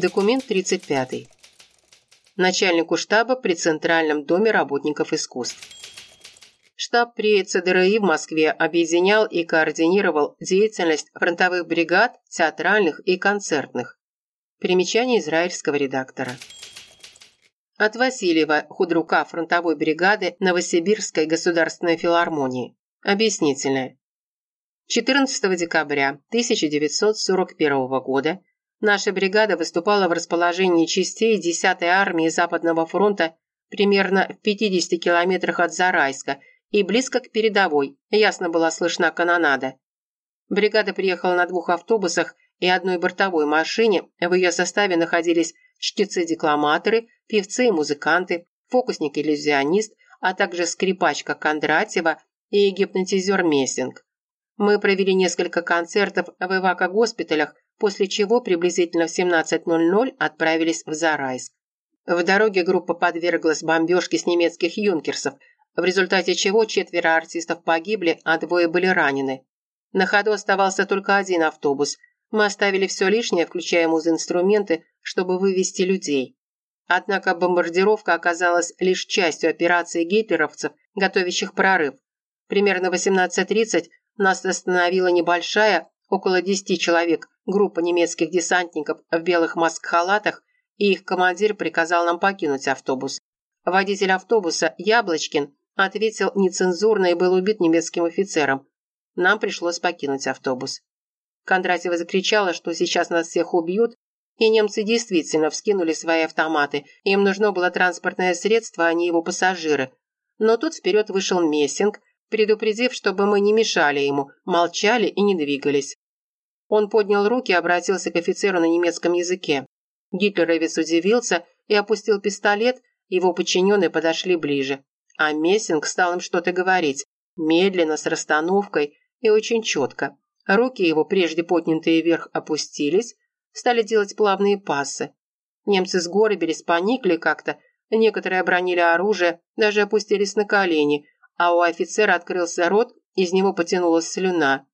Документ 35. Начальнику штаба при Центральном доме работников искусств. Штаб при ЦДРИ в Москве объединял и координировал деятельность фронтовых бригад, театральных и концертных. Примечание израильского редактора. От Васильева, худрука фронтовой бригады Новосибирской государственной филармонии. Объяснительное. 14 декабря 1941 года наша бригада выступала в расположении частей 10-й армии Западного фронта примерно в 50 километрах от Зарайска и близко к передовой, ясно была слышна канонада. Бригада приехала на двух автобусах и одной бортовой машине, в ее составе находились чтецы-декламаторы, певцы и музыканты, фокусник-иллюзионист, а также скрипачка Кондратьева и гипнотизер Мессинг. Мы провели несколько концертов в эвако-госпиталях, после чего приблизительно в 17.00 отправились в Зарайск. В дороге группа подверглась бомбежке с немецких юнкерсов, в результате чего четверо артистов погибли, а двое были ранены. На ходу оставался только один автобус. Мы оставили все лишнее, включая музинструменты, чтобы вывести людей. Однако бомбардировка оказалась лишь частью операции гитлеровцев, готовящих прорыв. Примерно в 18.30 нас остановила небольшая, около 10 человек, группа немецких десантников в белых маск-халатах, и их командир приказал нам покинуть автобус. Водитель автобуса, Яблочкин, ответил нецензурно и был убит немецким офицером. Нам пришлось покинуть автобус. Кондратьева закричала, что сейчас нас всех убьют, и немцы действительно вскинули свои автоматы. Им нужно было транспортное средство, а не его пассажиры. Но тут вперед вышел Мессинг, предупредив, чтобы мы не мешали ему, молчали и не двигались. Он поднял руки и обратился к офицеру на немецком языке. Гитлеровец удивился и опустил пистолет, его подчиненные подошли ближе а Мессинг стал им что-то говорить, медленно, с расстановкой и очень четко. Руки его, прежде поднятые вверх, опустились, стали делать плавные пасы. Немцы сгорбились, поникли как-то, некоторые обронили оружие, даже опустились на колени, а у офицера открылся рот, из него потянулась слюна.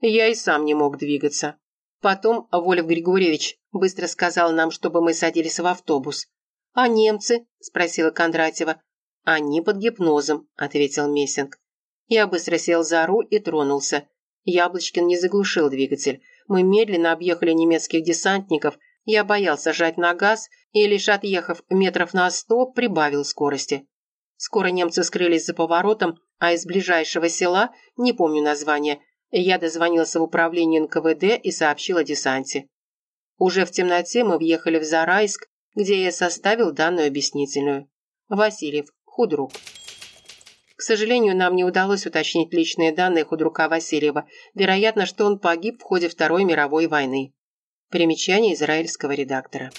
Я и сам не мог двигаться. Потом Волев Григорьевич быстро сказал нам, чтобы мы садились в автобус. «А немцы?» – спросила Кондратьева. «Они под гипнозом», – ответил Мессинг. Я быстро сел за руль и тронулся. Яблочкин не заглушил двигатель. Мы медленно объехали немецких десантников. Я боялся жать на газ и, лишь отъехав метров на сто, прибавил скорости. Скоро немцы скрылись за поворотом, а из ближайшего села, не помню название, я дозвонился в управление НКВД и сообщил о десанте. Уже в темноте мы въехали в Зарайск, где я составил данную объяснительную. Васильев, худрук. К сожалению, нам не удалось уточнить личные данные худрука Васильева. Вероятно, что он погиб в ходе Второй мировой войны. Примечание израильского редактора.